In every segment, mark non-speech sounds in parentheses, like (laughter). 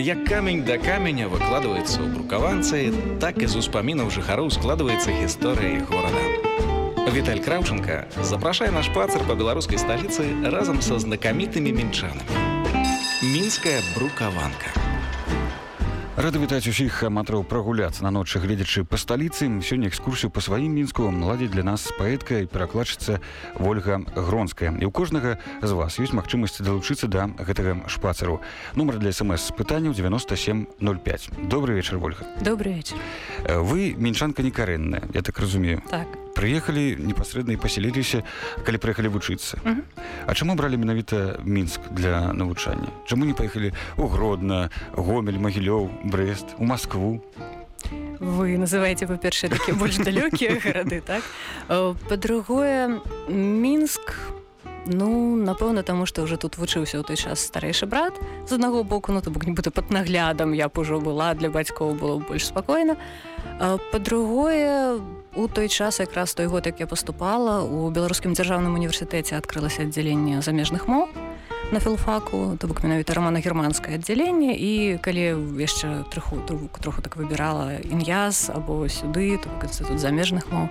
Як камень да каменя выкладваецца ў брукаванцы, так і з успамінаў жыхароў складваецца гісторыя горада. Віталь Краўченко запрашае наш пацар па беларускай сталіцы разам са знакамітымі мінчанамі. Мінская брукаванка. Рады вітаць усіх аматраў прагуляцца на ночы гледзячы па сталіцы. Сёння экскурсію па сваім мінску ладзіць для нас паэтка і перакладчыца ольга гронская. І у кожнага з вас ёсць магчымасць далучыцца да гэтага шпацару. Нумар для смс пытанняў 9705 добрый вечар ольга. Добрый вечер вы мінчанка некарэнная я так разумею. Так прыехалі непасрэдна і паселіліся калі прыехалі вучыцца uh -huh. А чаму бралі менавіта мінск для навучання? Чаму не паехалі у гродна гомель магілёў брест у москву вы называеце па-першае такі больш далёкія (laughs) гарады так? Па-другое мінск ну напэўна таму што ўжо тут вучыўся ў той час старэйшы брат. З аднаго боку ну то бок нібыта пад наглядам я б ужо была для бацькоў было больш спакойна. Па-другое у той час якраз той год як я паступала у беларускім дзяржаўным універсітэце адкрылася аддзяленне замежных моў на філфаку то бок менавіта романа-германскае аддзяленне і калі яшчэ троху троху так выбірала ін'яз або сюды то інстытут замежных моў.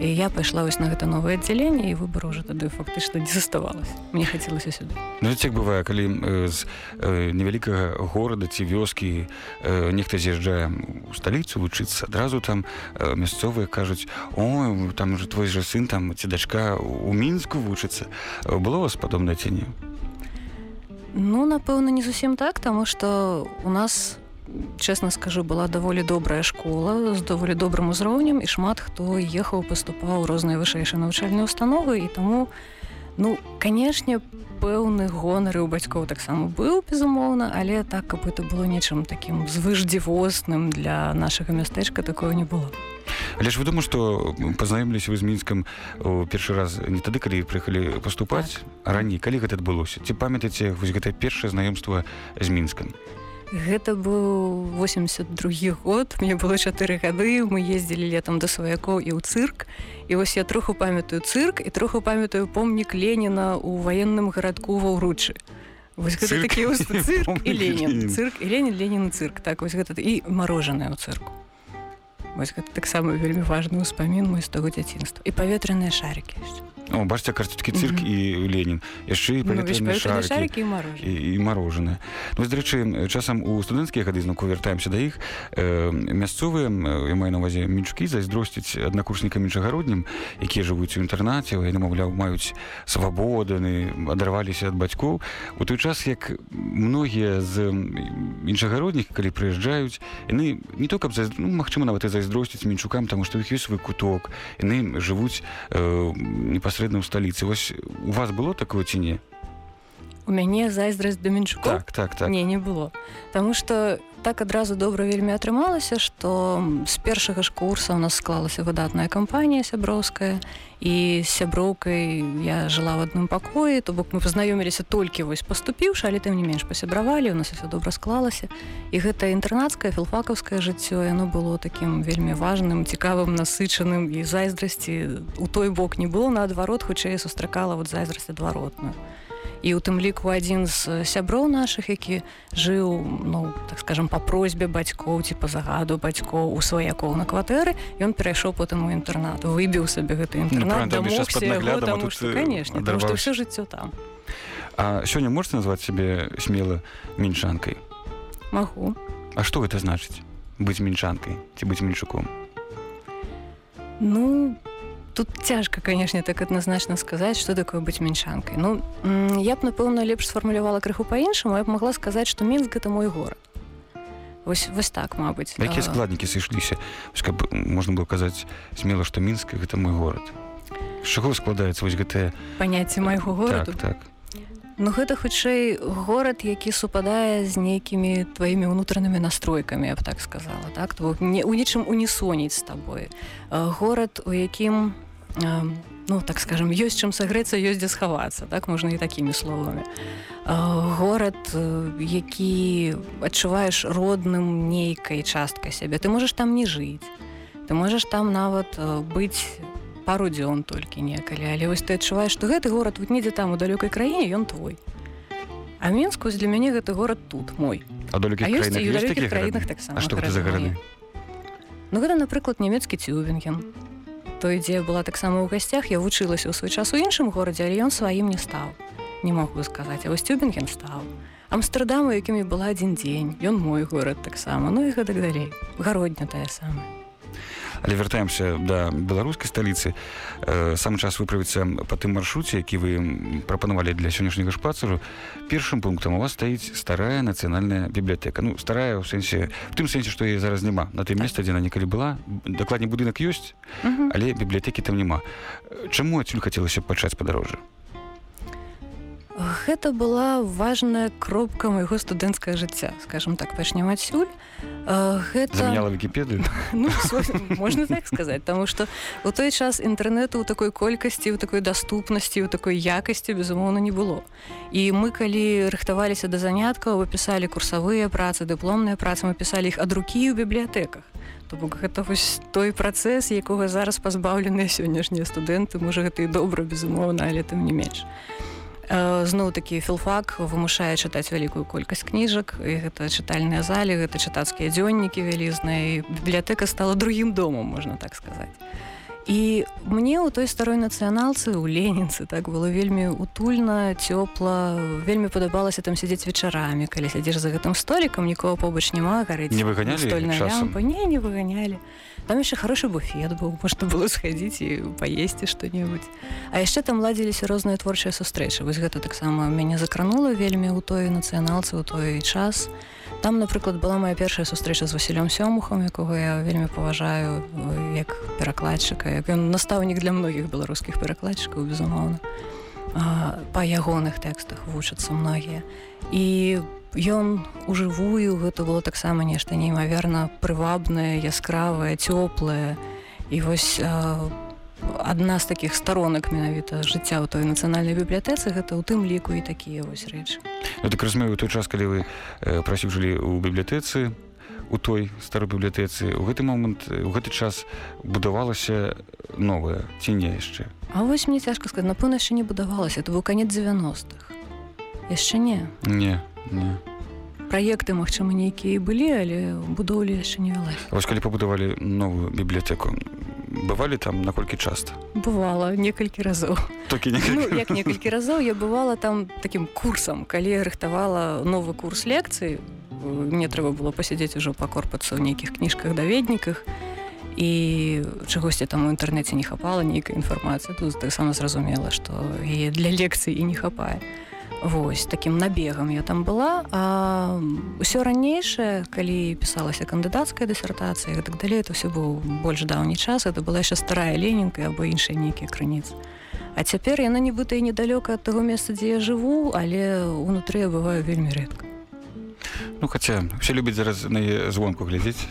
І я пайшла вось на гэта новае аддзяленне і выбор уже тады фактычна не заставалася. Мне хацелася сюды. Ну, як бывае калі э, з э, невялікага горада ці вёскі э, нехта з'язджае у сталіцу вучыцца адразу там мясцовыя кажуць о там уже твой жа сын там ці дачка у мінску вучыцца было вас падобна ці не Ну, напэўна, не зусім так, таму што у нас чэсна скажу была даволі добрая школа з даволі добрым узроўнем і шмат хто ехаў паступаў розныя вышэйшыя навучальныя установы і таму ну канешне пэўны гонары ў бацькоў таксама быў безумоўна але так каб это было нечым такім звышдзівосным для нашага мястэчка такое не было Але ж вядома што пазнаёмліся вы з мінскам першы раз не тады калі прыехалі паступаць так. раней? Калі гэта адбылося? Ці памятаеце вось гэта першае знаёмства з мінскам? Гэта быў 82 год мне было чатыры гады мы ездзілі летом да сваякоў і ў цырк. І вось я троху памятаю цырк і троху памятаю помнік Леніна у ваенным гарадку ва ўручы цырк? і Ленін. Цырк і Ленін Ленін цырк. Так вось гэта і марожаная ў цырку Вось гэта таксама вельмі важны ўспамін мой з таго дзяцінства. І паветраныя шарыкі яшчэ бачце карцюткі цырк mm -hmm. і Ленін яшчэ і ну, шарыкі і марожаны ну, дарэчы часам у студэнцкія гады зноку вяртаемся да іх э, мясцовыя я маю на увазе мінчукі зайздросціць аднакурснікам іншагароднім якія жывуць у інтэрнаце яны маўляў маюць свабоданы адарваліся ад бацькоў у той час як многія з іншагародніх калі прыязджаюць яны не то каб ну, магчыма нават і зайздросціць мінчукам таму што іх ёсць свой куток яны жывуць э, непасрэдна непасрэдна ў сталіцы вось у вас было такое ці не у мяне зайздрасць да менчуку так так так. Не не было. Таму что так адразу добра вельмі атрымалася что з першага ж курса у нас склалася выдатная кампанія сяброўская і сяброўкай я жыла в адным пакоі то бок мы пазнаёміліся толькі вось паступіўшы але тым не менш пасябравалі у нас все добра склалася. І гэта інтэрнацкае філфакаўскае жыццё яно было таким вельмі важным цікавым насычаным і зайздрасці у той бок не было наадварот хутчэй сустракала вот зайздрасць адваротную і у тым ліку адзін з сяброў наших які жыў ну так скажем по просьбе бацькоў ці по загаду бацькоў у сваякоў на кватэры ён перайшоў потым у інтэрнат выбіў сабе гэты інтэрнат конечно все жыццё там. А сёння можете назваць сябе смела мінчанкай магу А што гэта значыць быць мінчанкай ці быць меншуком ну по тут цяжка канешне так адназначна сказаць что такое быць мінчанкай ну я б напэўна лепш сфармулявала крыху по-іншаму я б могла сказаць что мінск это мой город вось вось так мабыць якія складнікі сышліся каб можна было казаць смела что мінска гэта мой город чаго складаецца вось гэтае паняцце майго гораду так, так. Ну гэта хутчэй горад, які супадае з нейкімі тваімі ўнутранымі настройкамі, я б так сказала. Так? Не, у нечым унісоніць з табой. Горад, у якім ну, так скажем, ёсць чым сагрэцца, ёсць дзе схавацца, так можна і такімі словамі. Горад, які адчуваеш родным нейкай часткай сябе. Ты можаш там не жыць. Ты можаш там нават быць пару дзён толькі некалі але вось ты адчуваеш што гэты горад вот недзе там у далёкай краіне ён твой а мінску для мяне гэты горад тут мой а далёкіх ёсць краінах таксама А гарады Ну гэта напрыклад нямецкі цюбінген той дзе была таксама ў гасцях я вучылася ў свой час у іншым горадзе але ён сваім не стаў. Не мог бы сказаць а вось цюбінген стаў. Амстердаму якімі была адзін дзень ён мой горад таксама ну і гэтак далей. Гародня тая самая але вяртаемся да беларускай сталіцы. Э, сам час выправіцца па тым маршруце які вы прапанавалі для сённяшняга шпацару першым пунктам у вас стаіць старая нацыянальная бібліятэка. Ну старая ў сэнсе в тым сэнсе што яе зараз няма на тым месцы дзе на некалі была. Дакладней будынак ёсць але бібліятэкі там няма. Чаму адсюль хацелася пачаць падарожжа Гэта была важная кропка майго студэнцкага жыцця скажем так пачнем адсюль. Гэта заменяла вікіпедыю? (laughs) Ну, можна так сказаць тому что у той час інтэрнэту ў такой колькасці у такой даступнасці у такой якасці безумоўна не было. І мы калі рыхтаваліся да заняткаў выпісалі курсавыя працы дыпломныя працы мы пісалі іх ад рукі ў бібліятэках. То бок гэта вось той працэс якога зараз пазбаўленыя сённяшнія студэнты можа гэта і добра безумоўна але тым не менш зноў такі філфак вымушае чытаць вялікую колькасць кніжак і гэта чытальныя залі гэта чытацкія дзённікі вялізныя бібліятэка стала другім домам можна так сказаць і мне ў той старой нацыяналцы у ленінцы так было вельмі утульна цёпла вельмі падабалася там сядзець вечарамі калі сядзеш за гэтым столікам нікого побач няма гарыць не выганялі лямпа не не выганялі там яшчэ хорошы буфет быў можна было схадзіць і паесці што-небудзь а яшчэ там ладзіліся розныя творчыя сустрэчы вось гэта таксама мяне закранула вельмі ў той нацыяналцы ў той час там напрыклад была моя першая сустрэча з васілём сёмухам якога я вельмі паважаю як перакладчыка як ён настаўнік для многіх беларускіх перакладчыкаў безумоўна па ягоных тэкстах вучацца многія і ён ужывую гэта было таксама нешта неймаверна прывабнае яскравае цёплае і вось адна з такіх сторонак менавіта жыцця ў той нацыянальнай бібліятэцы гэта ў тым ліку і такія вось рэчы. Ну, так разумею той час калі вы э, прасіў жылі ў бібліятэцы у той старой бібліятэцы у гэты момант у гэты час будавалася новая ці не яшчэ? А вось мне цяжка сказать напэўна яшчэ не будавалася это быў канец 90-х яшчэ не. Не не. Праекты магчыма нейкія былі але будоўлі яшчэ не вялась вось калі пабудавалі новую бібліятэку бывалі там наколькі часта? Бывала некалькі разоў. Толькі ну, як некалькі разоў я бывала там таким курсам калі рыхтавала новы курс лекцыі мне трэба было пасядзець ужо пакорпацца ў нейкіх кніжках даведніках і чагосьці там у інтэрнэце не хапала нейкай інфармацыі. Тут таксама зразумела што і для лекцыі і не хапае Вось таким набегам я там была. А ўсё ранейшае калі пісалася кандыдацкая дысертацыя так далей это все быў больш даўні час. Это была яшчэ старая ленінка або іншыя нейкія крыніцы А цяпер яна нібыта і недалёка ад таго месца дзе я жыву але унутры я бываю вельмі рэдка Ну хаця все любяць зараз на звонку глядзець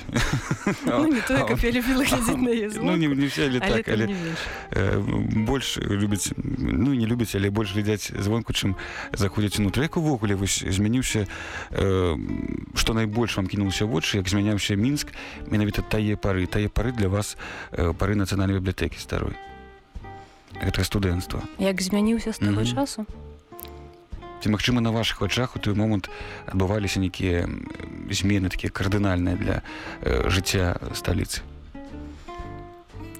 ну, не, тое, не, ну, не, не все, але але так але э, больш любяць ну не любяць але больш глядзяць звонку чым заходзіць унутры як увогуле вось змяніўся э, што найбольш вам кінулася вочы як змяняўся мінск менавіта тае пары тае пары для вас э, пары нацыянальнай бібліятэкі старой. Гэта студэнцтва як змяніўся з таго mm -hmm. часу ці магчыма на ваших вачах у той момант адбываліся нейкія змены такія кардынальныя для э, жыцця сталіцы?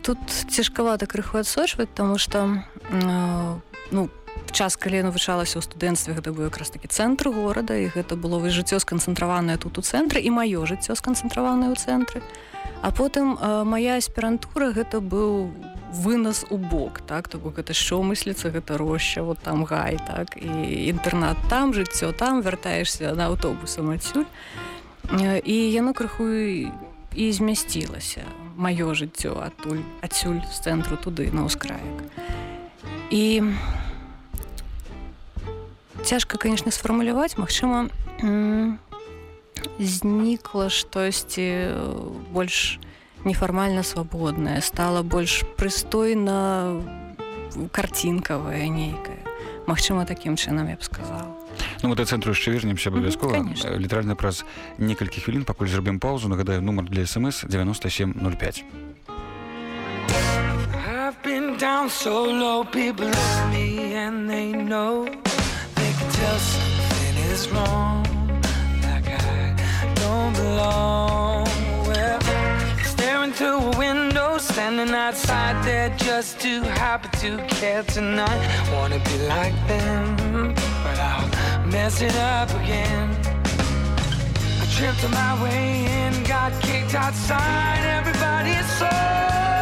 Тут цяжкавата крыху адсочваць тому что э, ну час калі навучалася ў студэнцтве гэта быў якраз такі цэнтр горада і гэта было вы жыццё сканцэнтраванае тут у цэнтры і маё жыццё сканцэнтраванае ў цэнтры. А потым э, моя аспірантура гэта быў у вынас у бок так? То бок гэта що мысліцца гэта роща вот там гай так? І інтэрнат там жыццё там вяртаешься на аўтобусам адсюль і яно крыху і змясцілася маё жыццё адтуль адсюль з цэнтру туды на ўскраек. І цяжка конечно сфармуляваць Мачыма знікла штосьці больш не нефармальна свабодная стала больш прыстойна карцінкавая нейкая Мачыма такім чынам я б сказала. Ну, мы да цэнтру яшчэ вернемся абавязкова mm -hmm, літаральна праз некалькі хвілін пакуль зробім паузу. Нагадаю нумар для смс 9705 down so low people me and they know they can tell something is wrong. Like I to a window, standing outside there just too happy to care tonight. Wanna be like them, but I'll mess it up again. I tripped on my way in, got kicked outside, everybody's so.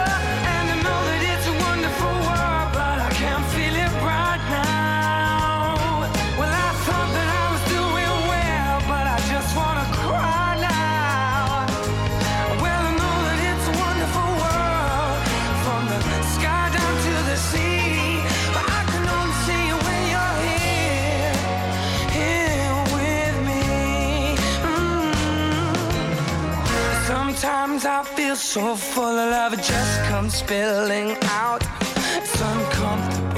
So full of love, it just comes spilling out. It's uncomfortable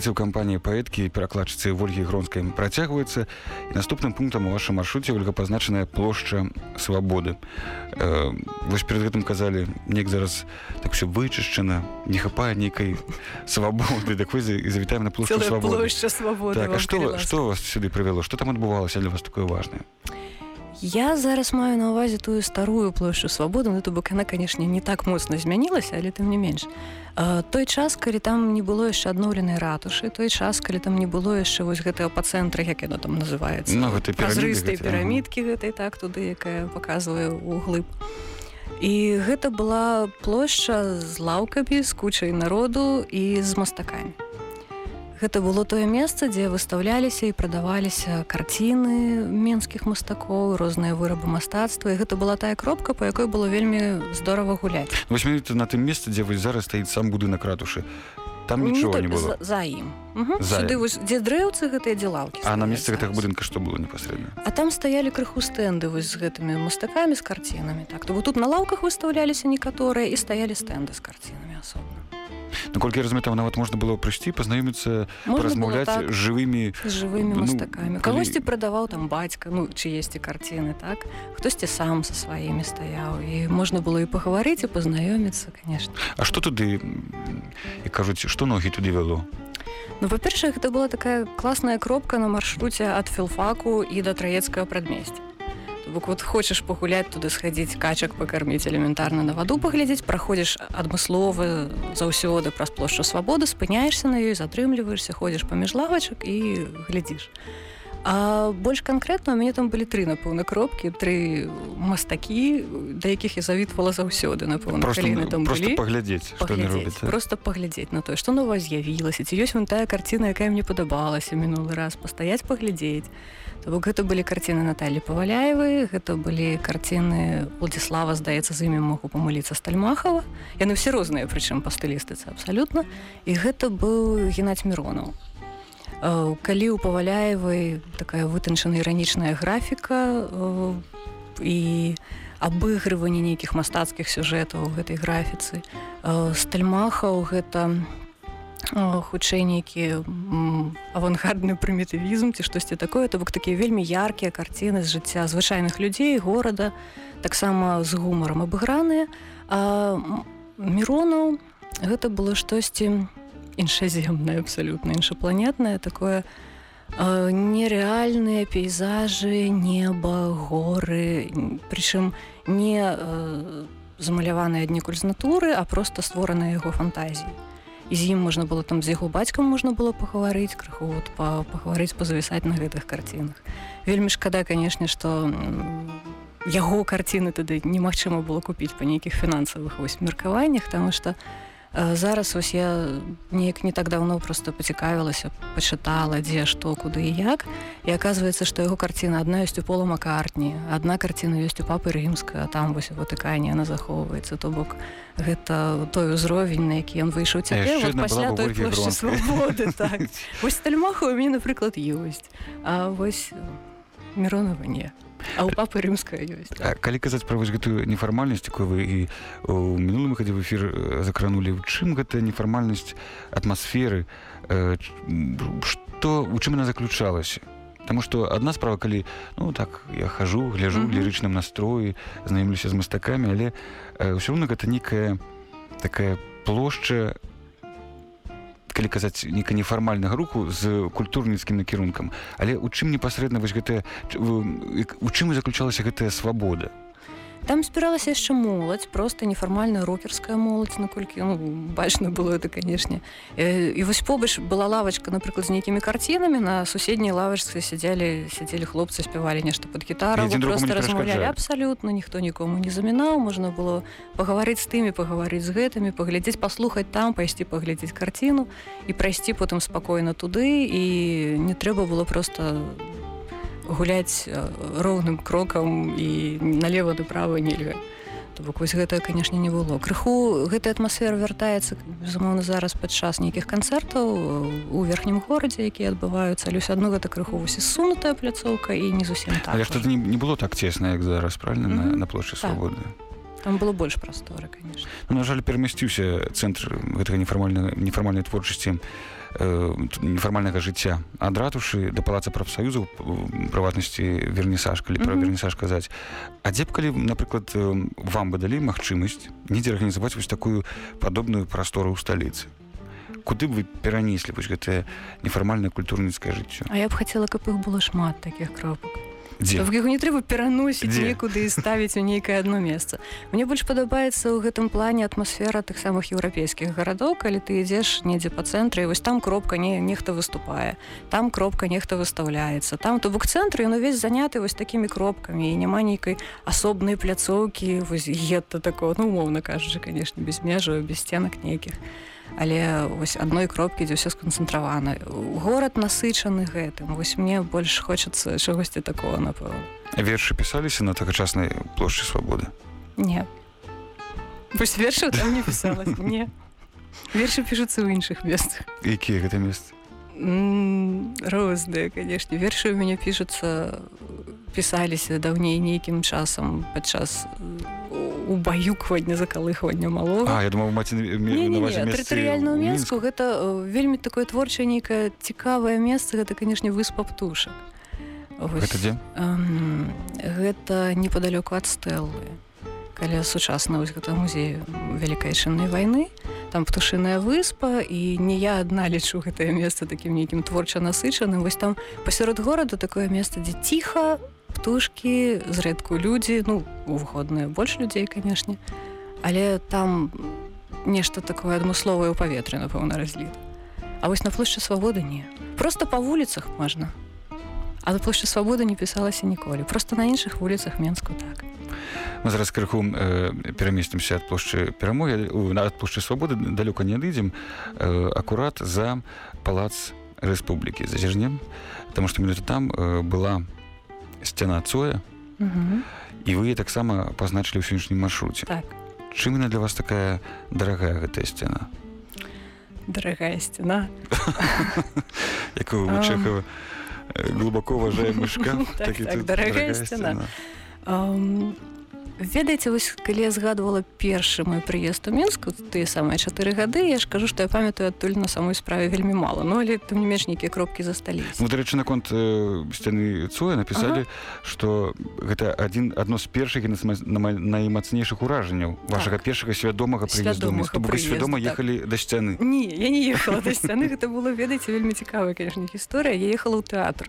Сталіцы ў кампаніі паэткі і перакладчыцы Вольгі Гронскай працягваецца. І наступным пунктам у вашым маршруце ольга пазначаная плошча свабоды. Э, вось перад гэтым казалі, неяк зараз так все вычышчана, не хапае нейкай свабоды, так вы завітаем на плошчу свабоды. площадь свободы. Так, а што, што вас сюды прывяло? Што там адбывалася для вас такое важнае? Я зараз маю на ўвазе тую старую плошчу свабоды ну то бок яна канешне не так моцна змянілася але тым не менш. А, той час калі там не было яшчэ адноўленай ратушы той час калі там не было яшчэ вось гэтага па цэнтры як яно там называецца Ну, празрыстай гэтай, ага. пірамідкі гэтай так туды якая паказвае углыб і гэта была плошча з лаўкамі з кучай народу і з мастакамі Гэта было тое месца, дзе выстаўляліся і прадаваліся карціны менскіх мастакоў, розныя вырабы мастацтва. І гэта была тая кропка, па якой было вельмі здорава гуляць. Вось менавіта на тым месцы, дзе вось зараз стаіць сам будынак ратушы. Там нічого не толькі было. За, за ім. Угу. За Сюды вось, дзе дрэўцы гэтыя дзе лаўкі. А на месцы гэтага будынка што было непасрэдна? А там стаялі крыху стэнды вось з гэтымі мастакамі з карцінамі. Так то бо тут на лаўках выстаўляліся некаторыя і стаялі стэнды з карцінамі асобна. Наколькі я разумею, там нават можна было прыйсці, пазнаёміцца, было так. жывымі жывымі Ну, мастакамі калі- кагосьці прадаваў там бацька ну чыесьці карціны так? Хтосьці сам са сваімі стаяў і можна было і пагаварыць і пазнаёміцца конечно. А што туды як кажуць, што ногі туды вяло? ну па-першае гэта была такая класная кропка на маршруце ад філфаку і да траецкага прадмесця бок вот хочаш пагуляць туды схадзіць качак пакарміць элементарна на ваду паглядзець праходзіш адмыслова заўсёды праз плошчу свабоды спыняешься на ёй затрымліваешься ходзіш паміж лавачак і глядзіш А больш канкрэтна у мяне там былі тры напэўна кропкі тры мастакі да якіх я завітвала заўсёды напэўна там просто паглядзець просто паглядзець на тое што нова з'явілася ці ёсць вон тая карціна якая мне падабалася мінулы раз. Пастаяць паглядзець То бок гэта былі карціны Наталі паваляевы гэта былі карціны Владзіслава здаецца з імі могу памыліцца стальмахава. Яны ўсе розныя прычым па стылістыцы абсалютна. І гэта быў геннадзь міронаў. Э, калі ў паваляевай такая вытанчана іранічная графіка э, і абыгрыванне нейкіх мастацкіх сюжэтаў у гэтай графіцы Э, стальмахаў гэта хутчэй нейкі авангардны прымітывізм ці штосьці такое то бок такія вельмі яркія карціны з жыцця звычайных людзей горада таксама з гумаром абыграныя міронаў гэта было штосьці іншаземнае абсалютна іншапланетнае такое нерэальныя пейзажы неба горы прычым не э, замаляваныя аднекуль з натуры а просто створаныя яго фантазіі і з ім можна было там з яго бацькам можна было пагаварыць крыху вот, па, пагаварыць пазавісаць на гэтых карцінах. Вельмі шкада канешне што яго карціны тады немагчыма было купіць па нейкіх фінансавых вось меркаваннях таму што Э, зараз вось я неяк не так давно просто пацікавілася пачытала дзе што куды і як. І аказваецца што яго карціна адна ёсць у пола макартні адна карціна ёсць у папы рымска а там вось ватыкане она захоўваецца. То бок гэта той узровень на які ён выйшаў. Цяпер вот пасля той плошчы свабоды (laughs) так. Вось стальмаху у мяне напрыклад ёсць. А вось міронова не. а у папы рымская ёсць А калі казаць пра вось гэтую нефармальнасць якую вы і у мінулым хадзе в эфір э, закранулі у чым гэта нефармальнасць атмасферы? Э, што у чым яна заключалася? Таму што адна справа калі ну так я хожу гляжу Мгм. лірычным настроі знаёмлюся з мастакамі але ўсё роўно гэта некая такая плошча калі казаць нейка нефармальнага руху з культурніцкім накірункам. Але у чым непасрэдна вось в- у чым і заключалася гэтая свабода Там збіралася яшчэ моладзь просто нефармальная рокерская моладзь наколькі ну, бачна было это канешне Э, і вось побач была лавачка напрыклад з нейкімі карцінамі на суседняй лавачцы сядзелі сядзелі хлопцы спявалі нешта под гітару просто размаўлялі абсалютна ніхто нікому не замінаў можна было пагаварыць з тымі пагаварыць з гэтымі паглядзець паслухаць там пайсці паглядзець карціну і прайсці потым спакойна туды і не трэба было просто гуляць э, роўным крокам і налево направо нельга. То бок вось гэта канешне не было. Крыху гэтая атмасфера вяртаецца безумоўна зараз падчас нейкіх канцэртаў э, у верхнім горадзе якія адбываюцца. Але ўсё адно гэта крыху вось сунутая пляцоўка і не зусім так але тады не, не было так цесна як зараз правильно на, Мгм. на плошчы Так. свабоды? Там было больш прасторы конечно ну, на жаль перамясціўся цэнтр гэтага нефармальнага нефармальнай творчасці э, т- нефармальнага жыцця ад ратушы да палаца прафсаюзаў п- прыватнасці вернісаж калі пра вернісаж казаць А дзе б калі напрыклад э, вам бы далі магчымасць недзе арганізаваць вось такую падобную прастору ў сталіцы? Куды б вы перанеслі вось гэтае нефармальнае культурніцкае жыццё? А я б хацела каб іх было шмат таких кропак дзе яго не трэба пераносіць некуды і ставіць у нейкае адно месца Мне больш падабаецца ў гэтым плане атмасфера тых самых еўрапейскіх гарадоў калі ты ідзеш недзе па цэнтры вось там кропка не нехта выступае там кропка нехта выстаўляецца там то бок цэнтры ён увесь заняты вось такімі кропкамі і няма нейкай асобнай пляцоўкі вось гетта такого ну умоўна кажучы канешне без межаў без сценак нейкіх але вось адной кропкі дзе ўсё сканцэнтравана горад насычаны гэтым вось мне больш хочацца чагосьці такого напэўна вершы пісаліся на тагачаснай плошчы свабоды Не. Вось вершы там не пісалась не. Вершы пішуцца ў іншых месцах. якія гэта месцы Розныя, канешне. Вершы ў мяне пішуцца пісаліся даўней нейкім часам падчас убаюквання закалыхвання малога. Я думаў маці ў Менску гэта вельмі такое творчае нейкае цікавае месца гэта канешне выспа птушак Вось, Гэта дзе? гэта непадалёку ад стэллы каля сучасна вось гэта музей вялікай чыннай вайны там птушыная выспа і не я адна лічу гэтае месца такім нейкім творча насычаным вось там пасярод горада такое месца дзе ціха птушкі зрэдку людзі ну увыходныя больш людзей канешне але там нешта такое адмысловае ў паветры напэўна разліт А вось на плошчы свабоды не. Просто па вуліцах можна. А на плошчы свабоды не пісалася ніколі. Просто на іншых вуліцах менску так. Мы зараз крыху э, перамесцімся ад плошчы перамогі ад плошчы свабоды далёка не адыдзем э, акурат за палац рэспублікі. За зірнем потому что менавіта там э, была сцяна цоя угу. і вы таксама пазначылі ў сённяшнім маршруце. Так. Чым яна для вас такая дарагая гэтая сцяна дарагая сцяна (laughs) якую вычэхава глубоко уважаемый шкаф (laughs) Так, так так, дарагая сцяна. Ведаеце вось калі я згадвала першы мой прыезд у мінску тыя самыя чатыры гады я ж кажу што я памятаю адтуль на самой справе вельмі мала. Ну але там не менш нейкія кропкі засталіся Ну, дарэчы наконт э, сцяны цоя напісалі што гэта адзін адно з першых і наймацнейшых уражанняў вашага першага свядомага прыезду, свядома так. ехалі да сцяны. Не я не ехала да сцяны гэта было ведаеце вельмі цікавая конечно гісторыя. Я ехала ў тэатр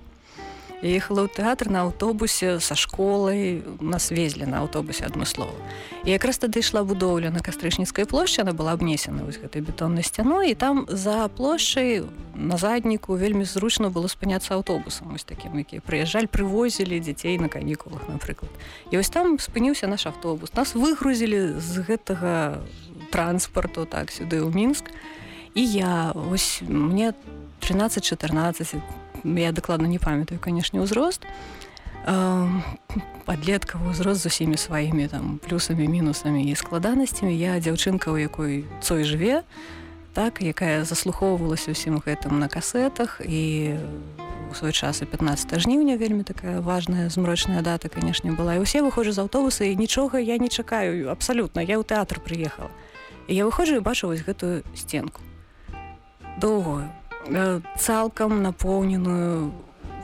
я ехала ў тэатр на аўтобусе са школай нас везлі на аўтобусе адмыслова і якраз тады ішла будоўля на кастрычніцкай плошчы она была абнесена вось гэтай бетоннай сцяной і там за плошчай на задніку вельмі зручна было спыняцца аўтобусам вось такім які прыязджаль прывозілі дзяцей на канікулах напрыклад і вось там спыніўся наш аўтобус нас выгрузілі з гэтага транспарту так сюды ў мінск. І я ось мне 13-14 я дакладна не памятаю канешне ўзрост подлеткавы ўзрост з усімі сваімі там плюсамі мінусамі і складанасцямі я дзяўчынка у якой цой жыве так якая заслухоўвалася ўсім гэтым на касетах і у свой час і 15 жніўня вельмі такая важная змрочная дата канешне была. І усе выходжу з аўтобуса і нічога я не чакаю абсалютна я ў тэатр прыехала і я выходжу і бачу вось гэтую сценку доўгую цалкам напоўненую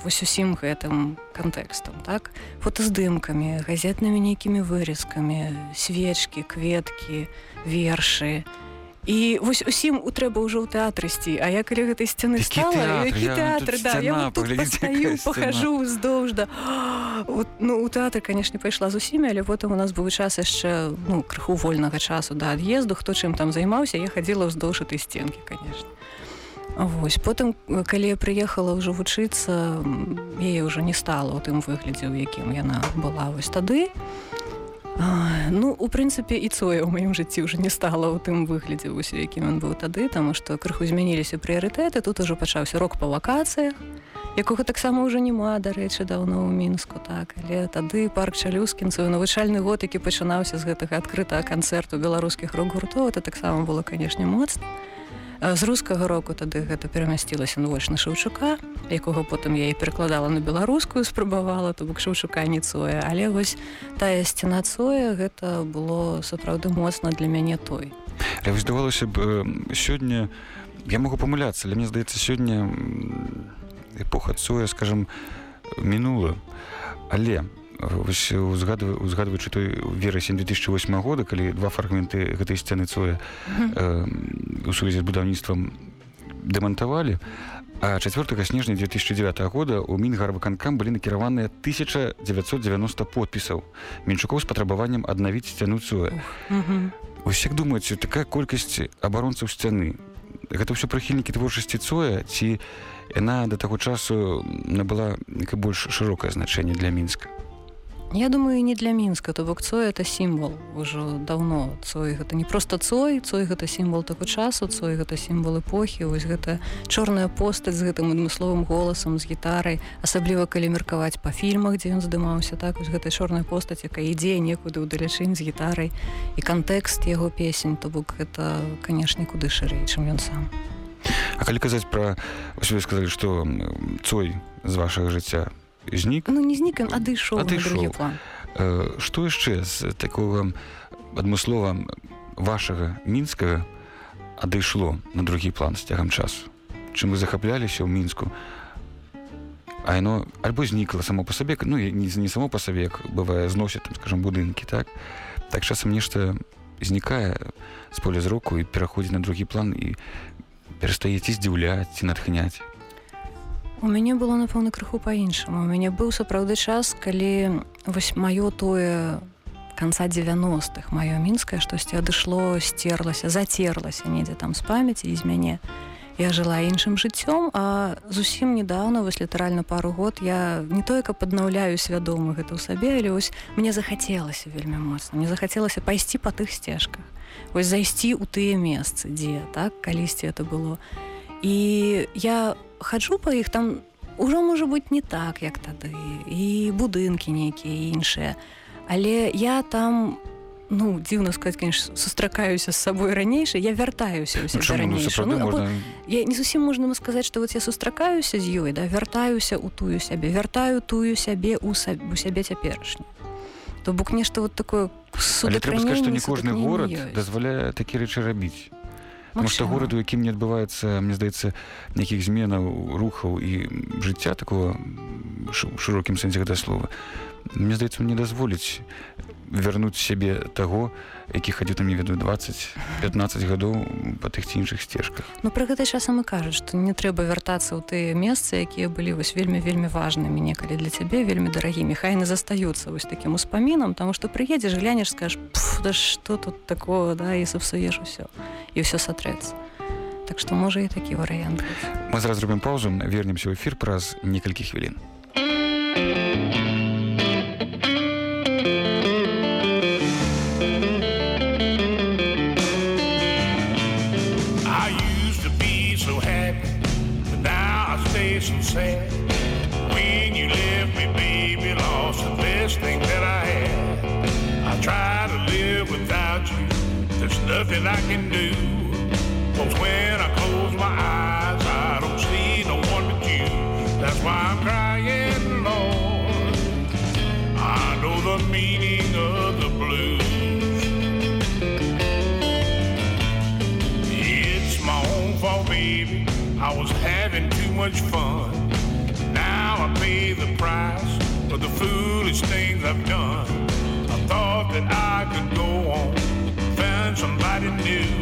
вось усім гэтым кантэкстам так? Фотаздымкамі газетнымі нейкімі вырезкамі свечкі кветкі вершы. І вось усім у трэба ўжо ў тэатры ісці. А я калі гэтай сцяны стала які Я- тэатр да, пахажу уздоўж да. Вот, ну у тэатр канешне пайшла з усімі але потым у нас быў час яшчэ ну крыху вольнага часу да ад'езду. Хто чым там займаўся я хадзіла ўздоўж этой сценкі конечно Вось потым э, калі я прыехала ўжо вучыцца яе ўжо не стала ў тым выглядзе у якім яна была вось тады. А, ну у прынцыпе і цоя ў маім жыцці ўжо не стала ў тым выглядзе вось у якім ён быў тады таму што крыху змяніліся прыярытэты тут ужо пачаўся рок па вакацыях якога таксама ўжо няма дарэчы даўно ў мінску так. Але тады парк чалюскін свой навучальны год які пачынаўся з гэтага адкрытага канцэрту беларускіх рок-гуртоў это таксама было канешне моцна. А з рускага року тады гэта перамясцілася на вочна шаўчука якога потым я і перакладала на беларускую спрабавала то бок шаўчука не цоя але вось тая сцяна цоя гэта было сапраўды моцна для мяне той. Але вось здавалося б сёння я могу памыляцца але мне здаецца сёння эпоха цоя скажем мінула але вось узгадваю узгадваючы той верасень 2008 года калі два фрагменты гэтай сцяны цоя э, у сувязі з будаўніцтвам дэмантавалі а 4 снежня 2009 года у мінгарвыканкам былі накіраваныя 1990 подпісаў менчукоў з патрабаваннем аднавіць сцяну цоя. Вось як думаеце такая колькасць абаронцаў сцяны гэта ўсё прыхільнікі творчасці цоя ці яна да таго часу набыла больш шырокае значэнне для мінска Я думаю не для мінска то бок цой это сімвал ужо давно цой гэта не просто цой цой гэта сімвал таго часу цой гэта сімвал эпохі. Вось гэта чорная постаць з гэтым адмысловым голасам з гітарай асабліва калі меркаваць па фільмах дзе ён здымаўся так? Вось гэта чорная постаць якая ідзе некуды ўдалечынь з гітарай. І кантэкст яго песень то бок это канешне куды шырэй чым ён сам. А калі казаць пра вы сказалі што цой з вашага жыцця знік ну не знік ён адышоў на Адышоў. Э, што яшчэ з такога адмыслова вашага мінскага адышло на другі план з цягам часу? Чым вы захапляліся ў мінску? А яно альбо знікла само па сабе ну не, не само па сабе як бывае зносяць там скажем будынкі так? Так часам нешта знікае з поля зроку і пераходзіць на другі план і перастае ці здзіўляць ці натхняць У мяне было напэўна крыху па-іншаму. У мяне быў сапраўды час, калі вось маё тое канца 90-х маё мінскае штосьці адышло сцерлася зацерлася недзе там з памяці і з мяне. Я жыла іншым жыццём а зусім недавно вось літаральна пару год я не тое каб аднаўляю свядома гэта ў сабе але вось мне захацелася вельмі моцна. Мне захацелася пайсці па тых сцежках. Вось зайсці ў тыя месцы дзе так калісьці это было. І я хаджу па іх там ужо можа быць не так як тады і будынкі нейкія іншыя але я там ну дзіўна сказать конечно сустракаюся з сабой ранейшай я вяртаюся Ну, чаму? Ну, сапраўды або можна... я не зусім можна сказаць што вот я сустракаюся з ёй да вяртаюся у тую сябе вяртаю тую сябе у саб... у сябе цяперашню то бок нешта вот такое Але трэба сказаць, што не кожны горад дазваляе такі рэчы рабіць. Что Магчыма. горад, у якім не адбываецца мне здаецца нейкіх зменаў рухаў і жыцця такого шырокім сэнсе гэта слова мне здаецца не дазволіць вярнуць сябе таго які хадзіў там не ведаю 20-15 гадоў па тых ці іншых сцежках Ну пры гэтай часам і кажуць, што не трэба вяртацца ў тыя месцы, якія былі вось вельмі вельмі важнымі некалі для цябе вельмі дарагімі. Хай не застаюцца вось такім успамінам, таму што прыедзеш, глянеш, скажаш да што тут такого да і сапсуеш усё і ўсё сатрэцца. Так што можа і такі варыянт. мы зараз зробім паузу вернемся ў эфір праз некалькі хвілін I I can do. Cause when I close my eyes, I don't see no one but you. That's why I'm crying, Lord. I know the meaning of the blues. It's my own fault, baby. I was having too much fun. Now I pay the price for the foolish things I've done. I thought that I could go you.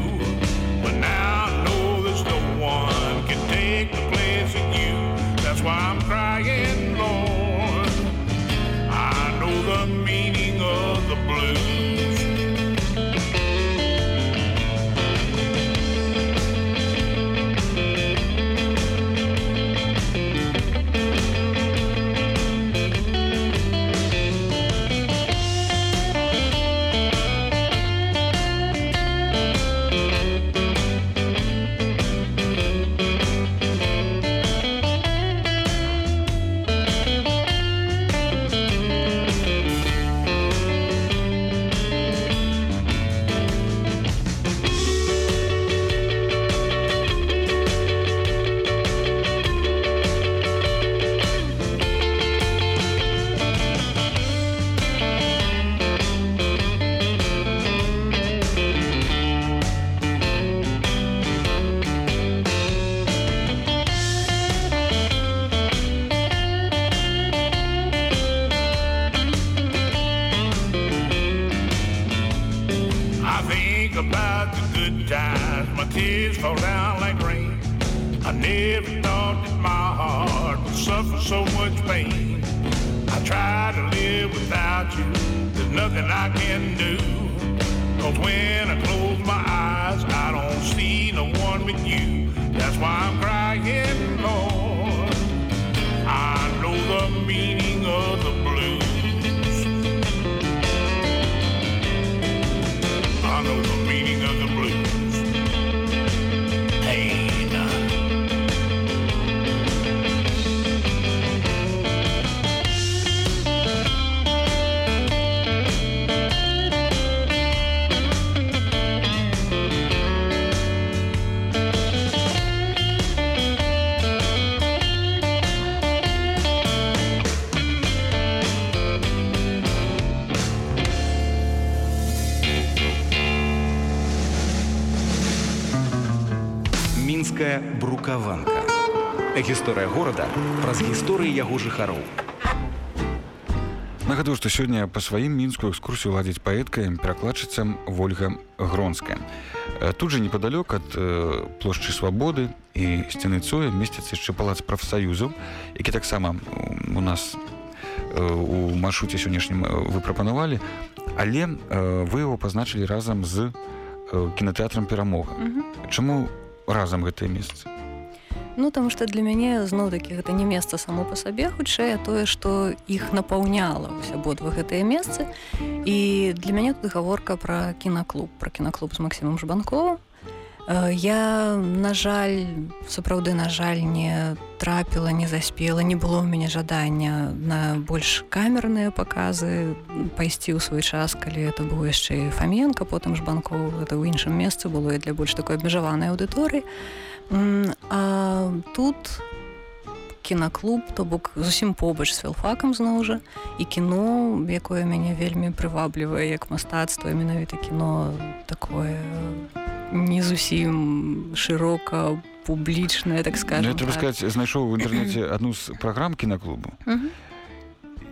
Жыхароў Нагадаю, што сёння па сваім мінскую экскурсію ладзіць паэтка перакладчыцам Вольга Гронская. Э, Тут жа непадалёк ад э, плошчы свабоды і сцяны цоя месціцца яшчэ палац прафсаюзаў, які таксама у нас э, у маршруце сённяшнім вы прапанавалі, але вы яго пазначылі разам з кінатэатрам перамога. Чаму разам гэтае месца? Ну таму што для мяне зноў такі гэта не месца само па сабе хутчэй тое што іх напаўняла вось абодва гэтыя месцы і для мяне тут гаворка пра кінаклуб пра кінаклуб з Масімом жбанковым. Э, Я на жаль сапраўды на жаль не трапіла не заспела не было ў мяне жадання на больш камерныя паказы пайсці ў свой час калі это быў яшчэ фаменка потым ж банкоў это ў іншым месцы было і для больш такой абмежаванай аўдыторыі А тут кінаклуб то бок зусім побач з філфакам зноў жа і кіно якое мяне вельмі прываблівае як мастацтва менавіта кіно такое не зусім шырока публічная так скажем ну, трэба так. сказаць знайшоў в інтэрнэце адну (clears throat) з праграм кінаклубу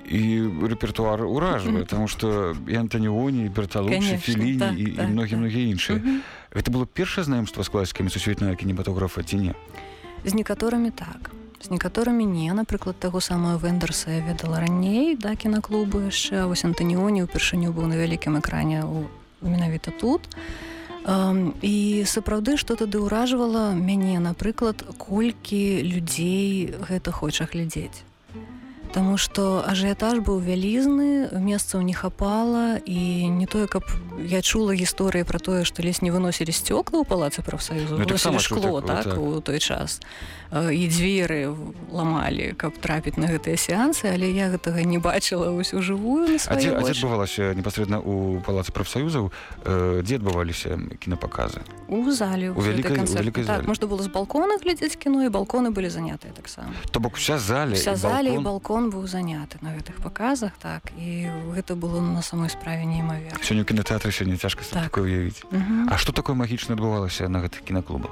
і рэпертуар уражвае Мгм. тому что і антаніоні берталучы Конечно, філіні так, і, так, і многія так. многія іншыя Мгм. Гэта было першае знаёмства з класікамі сусветнага кінематографа ці не з некаторымі так. З некаторымі не. Напрыклад таго самого вендерса я ведала раней да кінаклубу яшчэ вось антаніоні ўпершыню быў на вялікім экране у менавіта тут. Um, і сапраўды што тады ўражвала мяне напрыклад колькі людзей гэта хоча глядзець Таму што ажыятаж быў вялізны месцаў не хапала і не тое каб я чула гісторыі пра тое што лес не выносілі сцёкла ў палацы прафсаюзу Ну, чуў шкло так так. у той час. Э, і дзверы ламалі каб трапіць на гэтыя сеансы але я гэтага не бачыла ўсю жывую адбывалася непасрэдна у палацы прафсаюзаў э, дзе адбываліся кінапаказы у зале У вялікай- вялікай так, можна было з балкона глядзець кіно і балконы былі занятыя таксама то бок вся зале вся зале і балкон. Балкон быў заняты на гэтых паказах так і гэта было на самой справе неймаверна сёння кінотэатры сёння цяжка так. Так. такое уявіць Мгм. А што такое магічна адбывалася на гэтых кінаклубах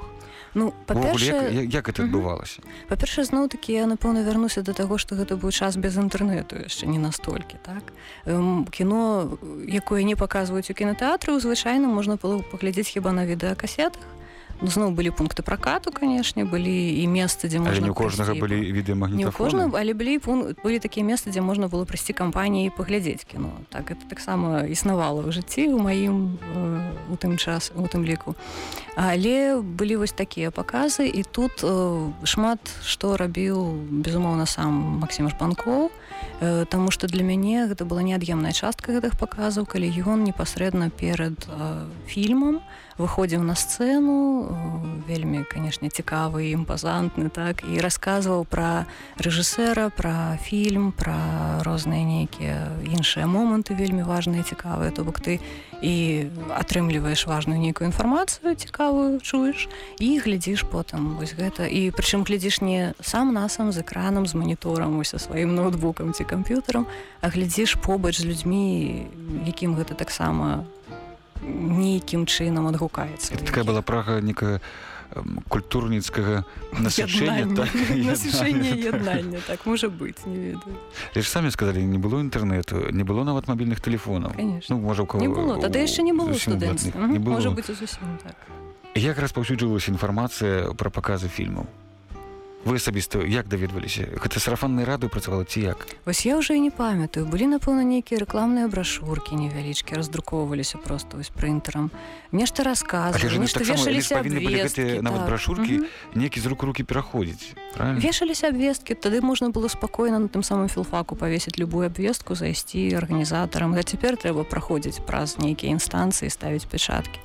ну па-першае як, як, як гэта Мгм. адбывалася па-першае зноў такі я напэўна вярнуся да таго што гэта быў час без інтэрнэту яшчэ не настолькі так Эм, кіно якое не паказваюць у кінотэатры звычайна можна было паглядзець хіба на відэакасетах зноў былі пункты пракату канешне былі і месцы дзе можна не у кожнага былі ў відэамагнітафоны кожным але былі пун- былі такія месцы дзе можна было прыйсці кампаніі паглядзець кіно так это таксама існавала ў жыцці у маім э, у тым час у тым ліку але былі вось такія паказы і тут э, шмат што рабіў безумоўна сам Масім шпанкоў э, Таму што для мяне гэта была неад'емная частка гэтых паказаў калі ён непасрэдна перад э, фільмам выходзіў на сцэну э, вельмі канешне цікавы імпазантны так і расказваў пра рэжысэра пра фільм пра розныя нейкія іншыя моманты вельмі важныя цікавыя. То бок ты і атрымліваеш важную нейкую інфармацыю цікавую чуеш і глядзіш потым. Вось гэта. І прычым глядзіш не сам насам з экранам з маніторам ось са сваім ноутбукам ці камп'ютарам а глядзіш побач з людзьмі якім гэта таксама нейкім чынам адгукаецца такая была прага некая культурніцкага насычэння так, (laughs) насышэнне яднання, так. так можа быць не ведаю. Ж самі сказалі не было інтэрнэту не было нават мабільных тэлефонаў Конечно. ну можа кого не было тады яшчэ не было студэнцтва блатных. не было. Можа быць і зусім так. Як распаўсюджвалася інфармацыя пра паказы фільмаў вы асабіста як даведваліся? Гэта сарафаннай рады працавала ці як? Вось я ўжо і не памятаю. Былі напэўна нейкія рэкламныя брашуркі невялічкі раздрукоўваліся просто вось прынтарам. Нешта таксама- яны ж вешаліся абвесткі гэтыя нават так. брашуркі некі з рук руки пераходзіць вешаліся абвесткі тады можна было спакойна на тым самым філфаку павесіць любую абвестку зайсці арганізатарам. А цяпер трэба праходзіць праз нейкія інстанцыі ставіць пячаткі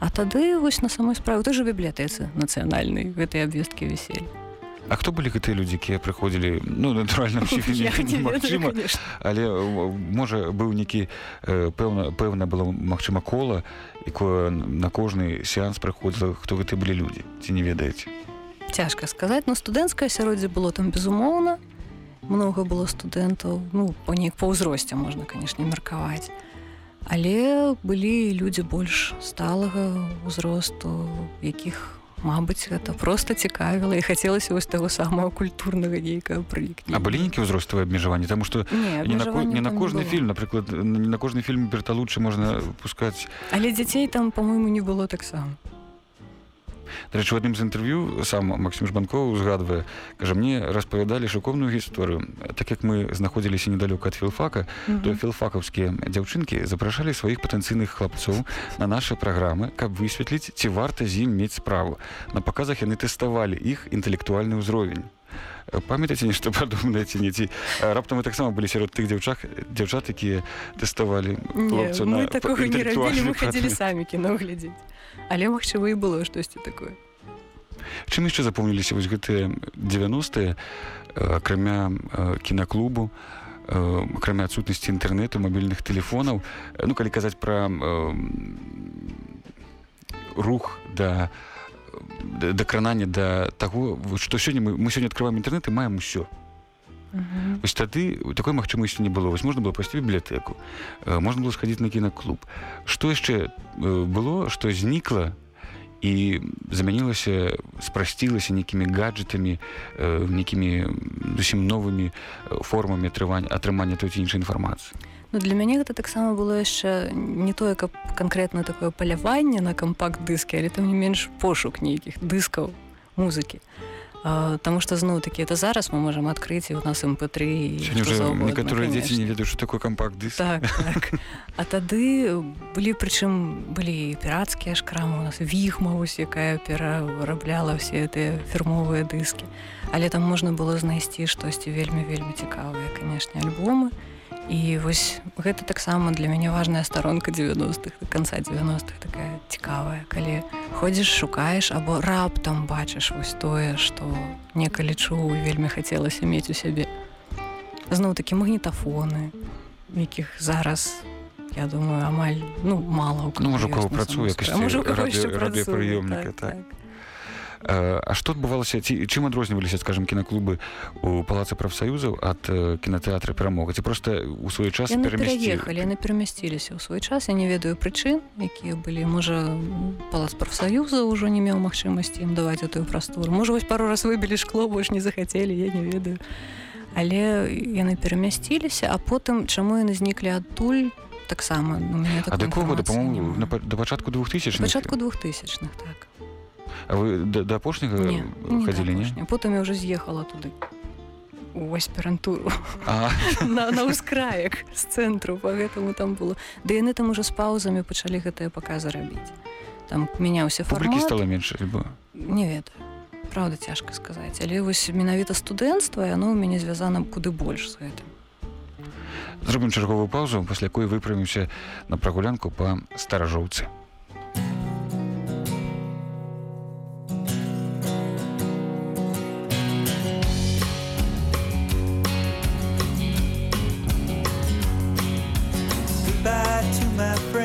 А тады вось на самой справе той же бібліятэцы нацыянальнай гэтыя абвесткі віселі А хто былі гэтыя людзі якія прыходзілі ну натуральна (laughs) конечно. але э, можа быў нейкі э, пэўна пэўна было магчыма кола якое на кожны сеанс прыходзіла хто гэты былі людзі ці не ведаеце цяжка сказаць но студэнцкае асяроддзе было там безумоўна много было студэнтаў ну по неяк па ўзросце можна канешне меркаваць але былі людзі больш сталага ўзросту якіх Мабыць гэта просто цікавіла і хацелася вось таго самого культурнага нейкага прылікнення А былі нейкія ўзроставыя абмежаванні? Таму што не, не на, ко- не на кожны было. фільм напрыклад не на кожны фільм берталучы можна пускаць. Але дзяцей там по-мойму не было таксама Дарэчы, у адным з інтэрв'ю сам Максім Жбанкоў узгадвае, кажа мне распавядалі шукоўную гісторыю. Так як мы знаходзіліся недалёка ад філфака, mm -hmm. то філфакаўскія дзяўчынкі запрашалі сваіх патэнцыйных хлапцоў на нашы праграмы, каб высветліць, ці варта з ім мець справу. На паказах яны тэставалі іх інтэлектуальны ўзровень памятаце нешта падобнае ці не? Ці раптам мы таксама былі сярод тых дзяўчат дзяўчат якія тэставалі такога не рабілі мы хадзілі самі кіно глядзець. Але магчыма і было штосьці такое. Чым яшчэ запомніліся вось гэтыя 90е акрамя кінаклубу акрамя адсутнасці інтэрнэту мабільных тэлефонаў? Ну калі казаць пра рух да дакранання да таго што сёння мы, мы сёння адкрываем інтэрнэт і маем усё Вось тады такой магчымасці не было. Вось можна было пайсці бібліятэку можна было схадзіць на кінаклуб што яшчэ было што знікла і замянілася спрасцілася нейкімі гаджетамі нейкімі зусім новымі формамі атрымання атрымання той ці іншай інфармацыі Ну, для мяне гэта таксама было яшчэ не тое каб канкрэтна такое паляванне на кампакт-дыскі але там не менш пошук нейкіх дыскаў музыкі Таму што зноў такі это зараз мы можемм адкрыць і у нас мп3 некаторыя дзеці не ведаюць такой кампакт дыск так, так. А тады былі прычым былі пірацкія шкрамы у нас віхма вось якая перарабляла все гэтыя фірмовыя дыскі але там можна было знайсці штосьці вельмі вельмі цікавыя канешне альбомы. і і вось гэта таксама для мяне важная старонка 90-х до конца 90-х такая цікавая. Калі ходзіш шукаеш або раптам бачыш вось тое што некалі чуў вельмі хацелася мець у сябе. Зноў такі магнітафоны якіх зараз я думаю амаль ну мало ну, можа кого працуе радыёпрыёмніка так, так. А што адбывалася ці чым адрозніваліся скажем кінаклубы у палацы прафсаюзаў ад кінотэатра перамога ці просто у свой час пераехалі яны перамясціліся ў свой час. Я не ведаю прычын якія былі можа палац прафсаюза ўжо не меў магчымасці ім даваць этую прастору можа вось пару раз выбілі шкло больш не захацелі я не ведаю. Але яны перамясціліся а потым чаму яны зніклі адтуль таксама да пачатку двух тысяч пачатку двух тысячных так А вы да, да апошняга хадзілі не, не? потым я уже з'ехала туды у аспірантуру (laughs) на, на ўскраек з цэнтру поэтому там было. Да яны там уже з паузамі пачалі гэтыя паказы рабіць. Там мяняўся фабрики стало менш не ведаю. Правда цяжка сказаць. Але вось менавіта студэнцтва яно ў мяне звязана куды больш з гэтым. Зробім чарговую паузу пасля якой выправімся на прагулянку по старажоўцы my friend.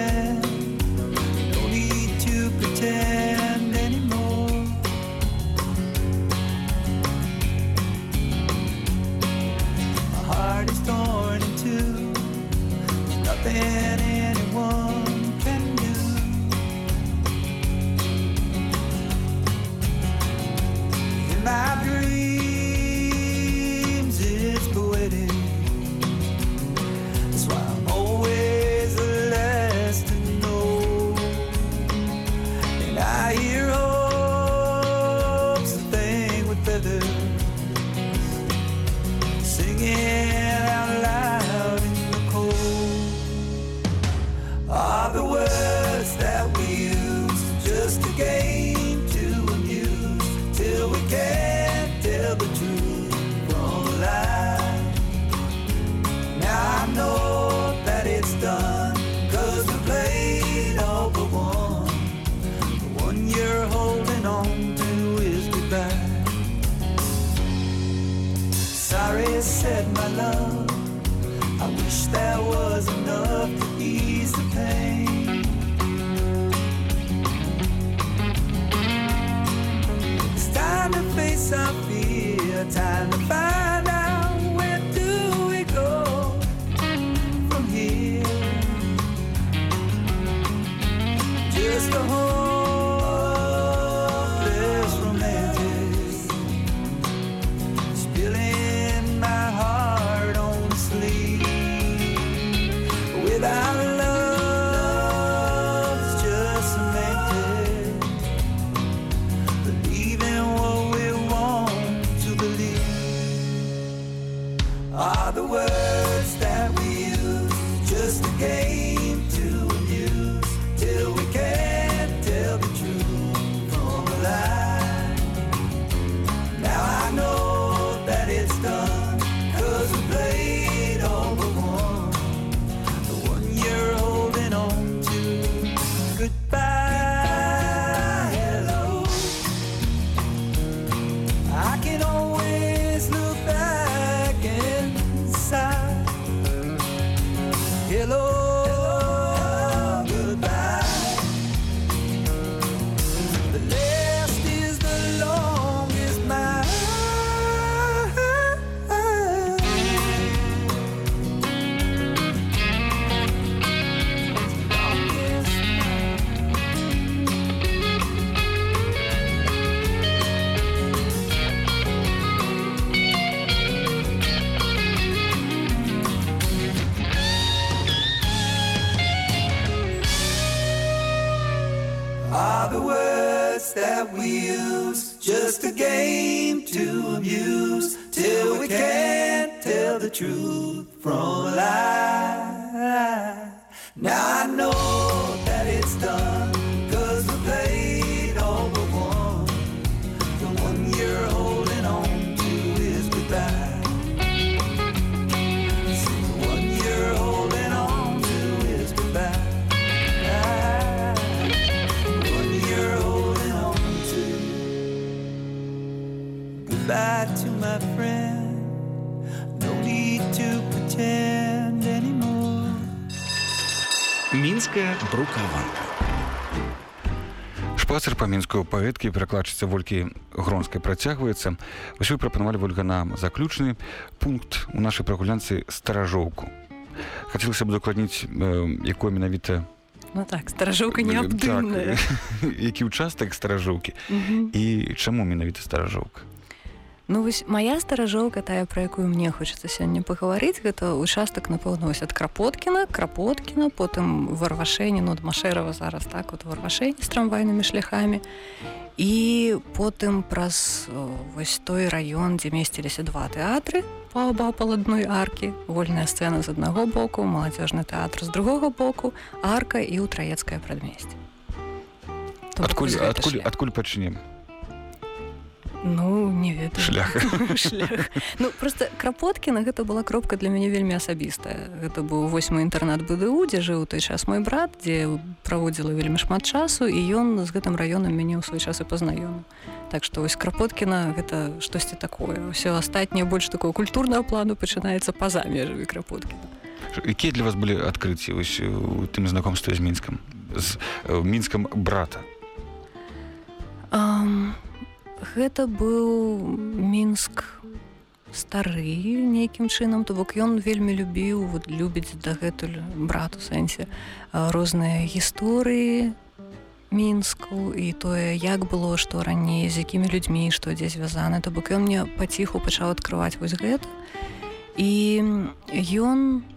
Мінскую паэткі перакладчыца волькі гронскай працягваецца. Вось вы прапанавалі вольга нам заключны пункт у нашай прагулянцы старажоўку. Хацелася б дакладніць, э, якое менавіта Ну так, старажоўка неабдымная. так, (laughs) які ўчастак старажоўкі і чаму менавіта старажоўка. Ну вось моя старажоўка тая пра якую мне хочацца сёння пагаварыць гэта участак напэўна вось ад крапоткіна крапоткіна потым варвашэнне ну машэрава зараз так вот варвашэнне з трамвайнымі шляхамі. І потым праз вось той раён дзе месціліся два тэатры паабапал адной аркі вольная сцэна з аднаго боку маладзёжны тэатр з другога боку арка і ў траецкае прадмесце. Адкуль, адкуль, адкуль пачнем Ну не ведаю. Шлях. (laughs) шлях. Ну просто крапоткіна гэта была кропка для мяне вельмі асабістая гэта быў восьмы інтэрнат БДУ дзе жыў той час мой брат дзе праводзіла вельмі шмат часу і ён з гэтым раёнам мяне ў свой час і пазнаёміў Так што вось крапоткіна гэта штосьці такое. Ўсё астатняе больш такого культурнага плану пачынаецца па-за межамі крапоткіна якія для вас былі адкрыцці вось у тым знакомстве з мінскам з э, мінскам брата? Um, гэта быў мінск стары нейкім чынам то бок ён вельмі любіў вот любіць дагэтуль брат у сэнсе розныя гісторыі мінску і тое як было што раней з якімі людзьмі што дзе звязаны. То бок ён мне паціху пачаў адкрываць вось гэта. І ён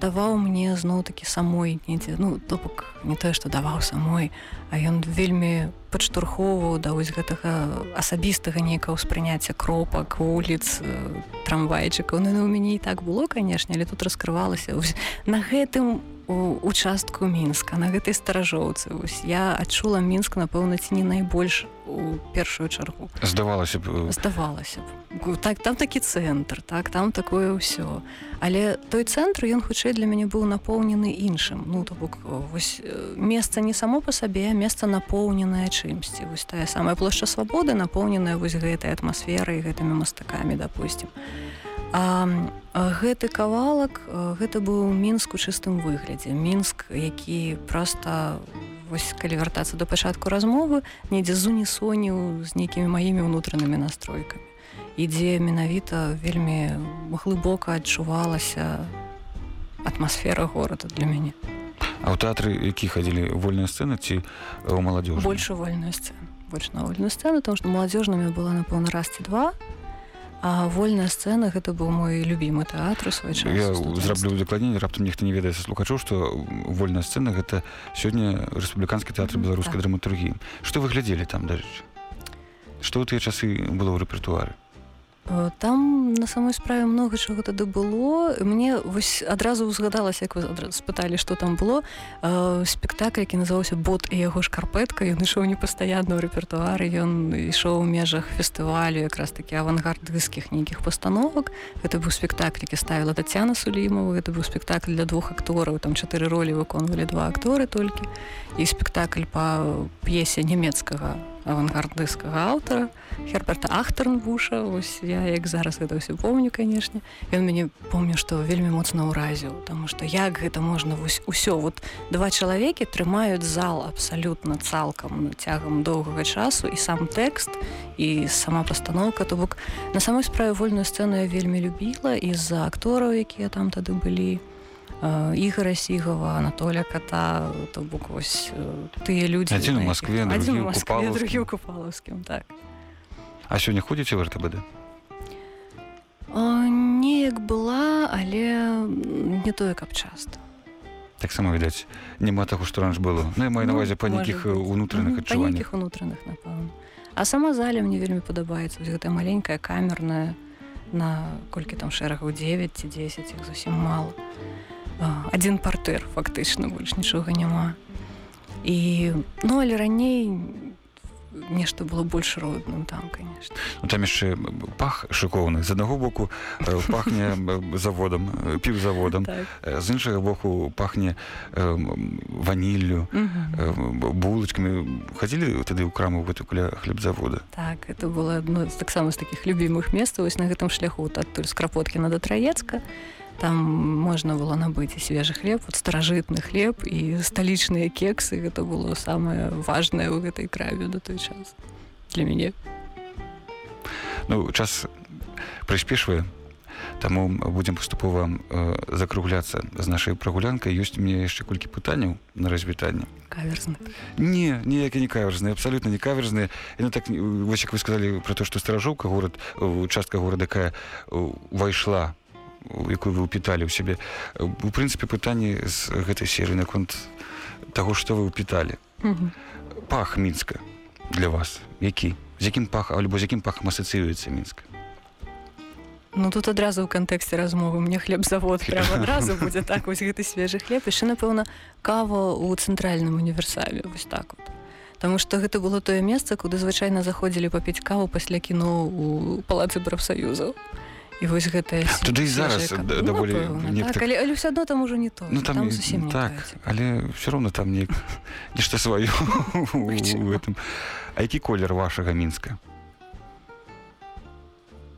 даваў мне зноў такі самой недзе ну то бок не тое што даваў самой а ён вельмі падштурхоўваў да вось гэтага асабістага нейкага ўспрыняцця кропак вуліц э, трамвайчыкаў. Ну, у мяне і так было канешне але тут раскрывалася на гэтым у участку мінска на гэтай старажоўцы. Вось я адчула мінск напэўна ці не найбольш у першую чаргу. Здавалася б э, здавалася б. Так там такі цэнтр так там такое ўсё. Але той цэнтр ён хутчэй для мяне быў напоўнены іншым. Ну то бок о, вось э, месца не само по сабе месца напоўненае чымсьці. Вось тая самая плошча свабоды напоўненая вось гэтай атмасферай гэтымі мастакамі допустим. а а гэты кавалак э, гэта быў мінск у чыстым выглядзе. Мінск які просто вось калі вяртацца да пачатку размовы недзе з унісоніў з нейкімі маімі ўнутранымі настройкамі. Ідзе менавіта вельмі глыбока адчувалася атмасфера горада для мяне. А ў тэатры які хадзілі? Вольныя сцэны ці у маладзёж больше вольную сцену больш на вольную сцену тому что маладзёжнымі была напэўна раз ці два а вольная сцэна гэта быў мой любімы тэатр свой час я зраблю дакладненне раптам нехта не ведае са слухачоў што вольная сцэна гэта сёння рэспубліканскі тэатр беларускай так. драматургіі што вы глядзелі там дарэчы што ў тыя часы было ў рэпертуары Там на самой справе много чого тады было. Мне вось адразу узгадалася як вы спыталі што там было. Э, спектакль які называўся бот і яго шкарпэтка ён ішоў непастаянна ў рэпертуары ён ішоў у межах фестывалю якраз такі авангардысцкіх нейкіх пастановак. Гэта быў спектакль які ставіла Тацяна Сулімова. Это быў спектакль для двух актораў. Там чатыры ролі выконвалі два акторы толькі. І спектакль па п'есе нямецкага авангардысцкага аўтара Херберта Ахтарнбуша. Ось я як зараз гэта ўсё помню канешне. Ён мяне помню што вельмі моцна ўразіў Таму што як гэта можна вось усё вот два чалавекі трымаюць зал абсалютна цалкам цягам доўгага часу і сам тэкст і сама пастаноўка. То бок на самой справе вольную сцэну я вельмі любіла і з-за актораў якія там тады былі. э, Ігора сігова Анатоля кота то бок вось э, тыя людзі Адзін у на Маскве, другі ў Купалаўскім. так. А сёння ходзіце в РТБД? О, неяк была але не тое каб часта таксама відаць няма таго што ранж было. Ну я маю на Ну, увазе па нейкіх унутраных адчуваннях унутраных напэўна а сама заля мне вельмі падабаецца Вось гэтая маленькая камерная на колькі там шэрагаў 9 ці 10 іх зусім мала А, адзін партэр фактычна больш нічога няма. І ну але раней нешта было больш родным там конечно. Ну, там яшчэ пах шыкоўны. З аднаго боку э, пахне (laughs) э, заводам э, піўзаводам так. З іншага боку пахне ваніллю э, булачкамі хадзілі тады ў краму гэту каля хлебзавода? Так, это было одно з таксама з такіх любімых месцаў вось на гэтым шляху адтуль з крапоткіна да траецка там можна было набыць і свежы хлеб вот старажытны хлеб і сталічныя кексы. Гэта было самае важнае ў гэтай краме на той час для мяне Ну час прыспешвае таму будзем паступова э, закругляцца з нашай прагулянкай ёсць у мне яшчэ колькі пытанняў на развітанне каверзны Не, ніякі не каверзныя, абсалютна не каверзныя. Яны так, вось як вы сказалі пра то, што старажоўка горад, э, частка горада, якая ўвайшла, у якую вы ўпіталі ў сябе. Э, У прынцыпе, пытанні з гэтай серыі наконт таго, што вы ўпіталі. Пах мінска для вас. Які? З якім пах, альбо з якім пахам асацыюецца мінска? Ну тут адразу ў кантэксце размовы мне хлебзавод прям адразу (laughs) будзе так вось гэты свежы хлеб яшчэ напэўна кава ў цэнтральным універсаме вось так вот Таму што гэта было тое месца куды звычайна заходзілі папіць каву пасля кіно у палацы прафсаюзаў і вось гэтая Тады і зараз даволі нек так, так- але, але ўсё адно там ужо не то Ну там, там зусім не так, тое. але все роўно там не, нешта сваё у гэтым. А які колер вашага мінска?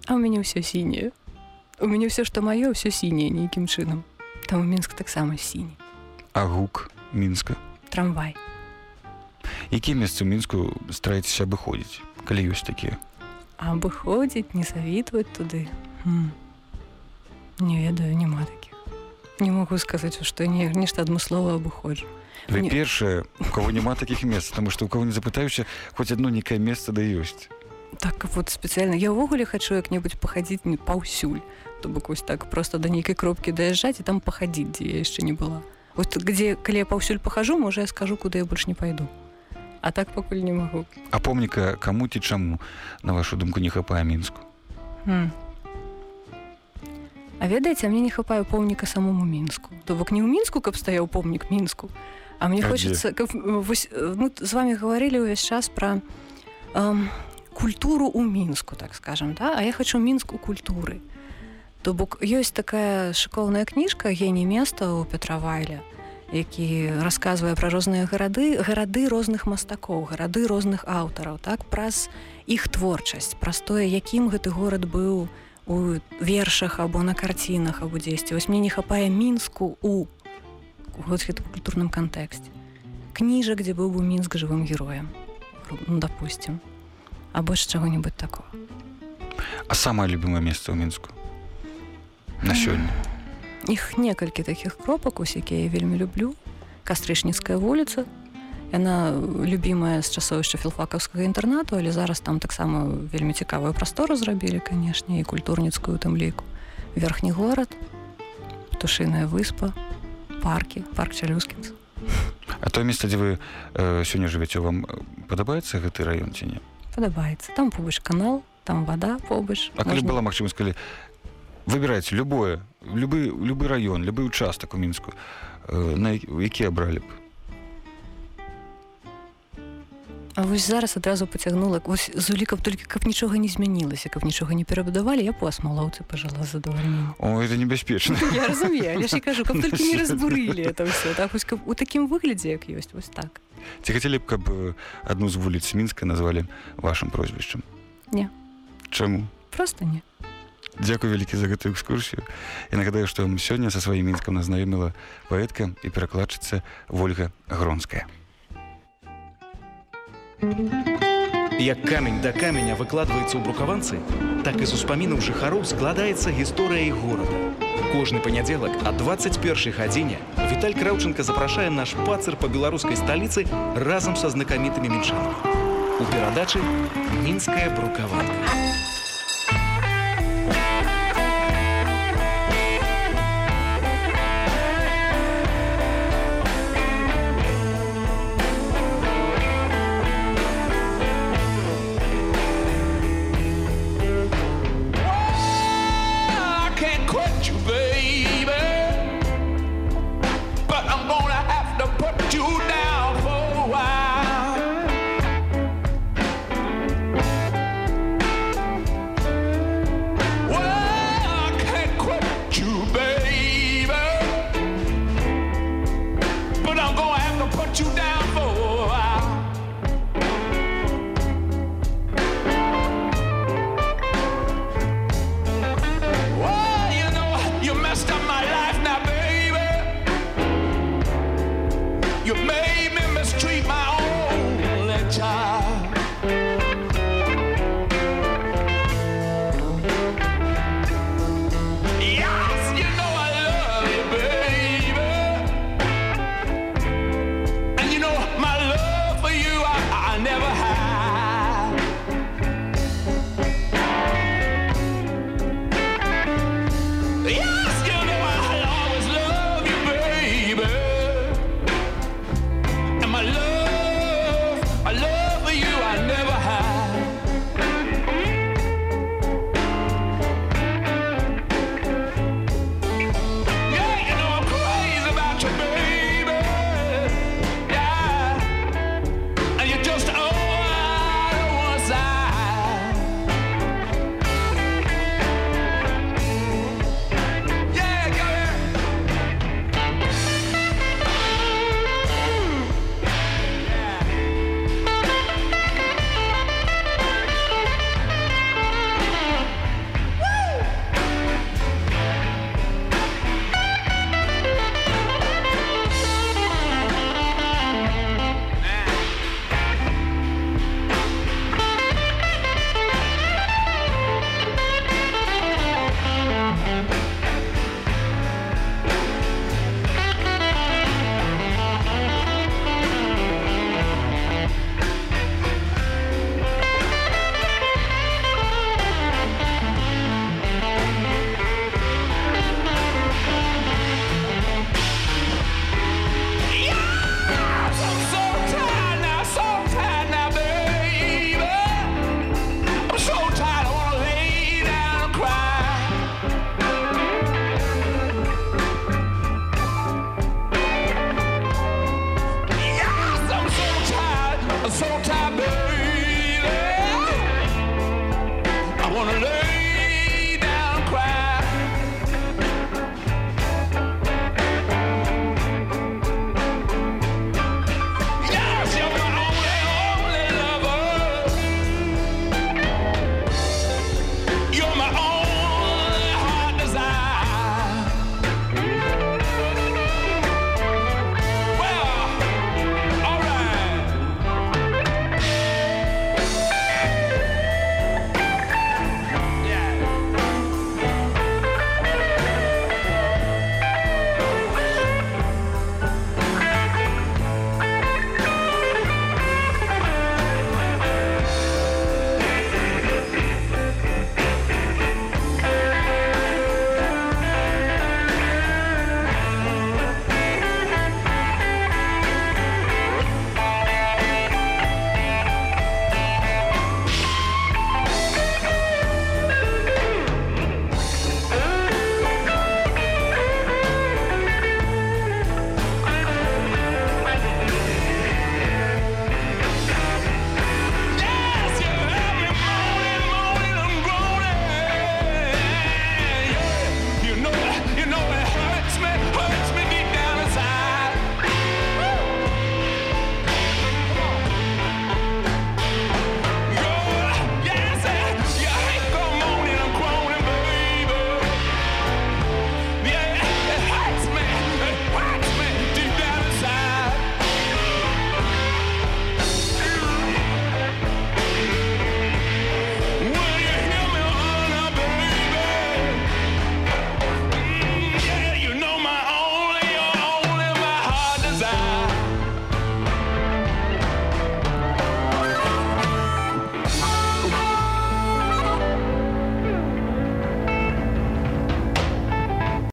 А ў мяне ўсё сіняе у мяне ўсё што маё ўсё сіняе нейкім чынам там у мінск таксама сіні А гук мінска? трамвай Якія месцы ў мінску стараецеся абыходзіць, калі ёсць такія? А абыходзіць не завітваць туды Хм. Не ведаю няма такіх не могу сказаць што не нешта адмыслова абыходжу Вы Не. першае, у кого няма такіх месц, таму што у кого не запытаюся, хоць адно нейкае месца да ёсць. так вот спецыяльна я ўвогуле хачу як-небудзь пахадзіць не паўсюль то бок вось так просто да нейкай кропкі даязджаць і там пахадзіць дзе я яшчэ не была вот где калі я паўсюль пахажу можа я скажу куды я больш не пайду а так пакуль не магу А помніка каму ці чаму, на вашу думку не хапае мінску. Хм. А ведаеце, мне не хапае помніка самому мінску. То бок не ў мінску, каб стаяў помнік мінску. А мне А хочется, каб, вось, э, мы з вами говорили ўвесь час пра эм, культуру ў мінску, так скажем, да? а я хочу мінску культуры. То бок ёсць такая шыкоўная кніжка геній места ў Петравайля, які расказвае пра розныя гарады, гарады розных мастакоў, гарады розных аўтараў, так праз іх творчасць, праз тое, якім гэты горад быў у вершах або на карцінах або дзесьці. Вось мне не хапае мінску у гэтым культурным кантэксце. Кніжак, дзе быў бы мінск жывым героем, ну, допустим, або ж чаго-небудзь такого. А самае любімае месца ў мінску на сёння. Іх некалькі такіх кропак, ось якія я вельмі люблю. Кастрычніцкая вуліца. Яна любімая з часовішча філфакаўскага інтэрнату, але зараз там таксама вельмі цікавую прастору зрабілі, канешне, і культурніцкую тым ліку. Верхні горад, птушыная выспа, паркі, парк Чалюскінс. А тое месца, дзе вы э, сёння жывяце, вам э, падабаецца гэты раён ці не? Падабаецца. Там побач канал, там вода побач А калі можна- была магчымасць калі выбірайце любое любы любы раён любы участак у мінску э, на які абралі б А вось зараз адразу пацягнула вось з улікам толькі каб нічога не змянілася каб нічога не перабудавалі я по асмалоўцы пажыла задавальнення о это небяспечна (laughs) я разумею але ж я кажу каб толькі не разбурылі это ўсё так вось каб у такім выглядзе як ёсць вось так. Ці хацелі б каб адну з вуліц мінска назвалі вашим прозвішчам Не. чаму просто не Дзякуй вялікі за гэтую экскурсію і нагадаю што сёння са сваім мінскам назнаёміла паэтка і перакладчыца ольга гронская Як камень да каменя выкладваецца ў брукаванцы, так і з успамінаў жыхароў складаецца гісторыя іх горада. Кожны панядзелак а 21 гадзіне Віталь Краўчынка запрашае наш пацыр па беларускай сталіцы разам са знакамітымі мінчанамі. У перадачы мінская брукаванка.